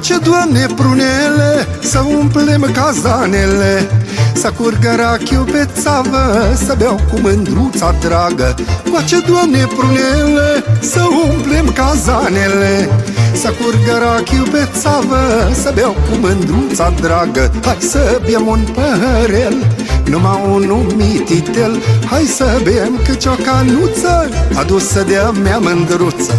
Coace, Doamne, prunele, să umplem cazanele Să curgă rachiu pe țavă, să beau cu mândruța dragă. Coace, Doamne, prunele, să umplem cazanele Să curgă rachiu pe țavă, să beau cu mândruța dragă. Hai să bem un păhărel, numai un mititel Hai să bem câci o canuță, adusă de-a mea mândruță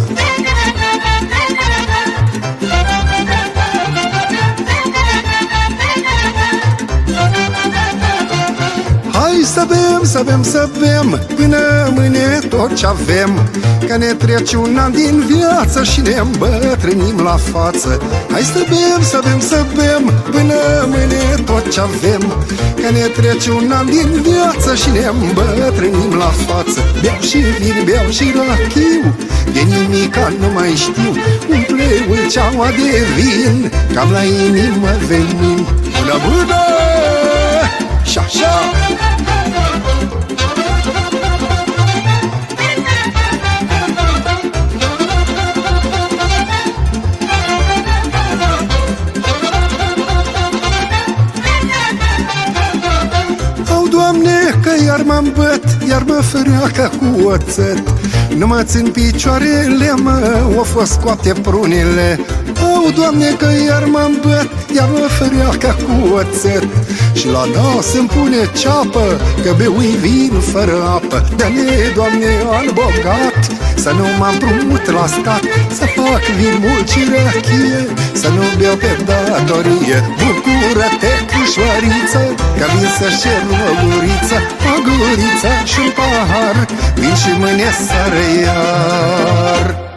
să bem, să bem, să bem Până mâine tot ce avem. Că ne trece un an din viață Și ne îmbătrânim la față. Hai să bem, să bem, să bem. Până mâine tot ce avem. Că ne trece un an din viață Și ne îmbătrânim la față. Beau și vin, beau și rachiu De nimica nu mai știu. Umple ulceaua de vin. Cam la inimă venin Bună, bună! Și așa Doamne, că iar mă băt, iar mă făreacă cu oțet. Nu mă țin picioarele, mă, o fost scoate prunile Au, Doamne, că iar mă băt, iar mă făreacă cu oțet. Și la nas îmi pune ceapă, că beui vin fără apă. Dă-ne, Doamne, al bogat, să nu mă împrumut la stat Să fac vin mult și rachie Să nu beau pe datorie. Bucură-te, cușoariță Că vin să-și cer o guriță O guriță și un pahar Vin și mâine sară iar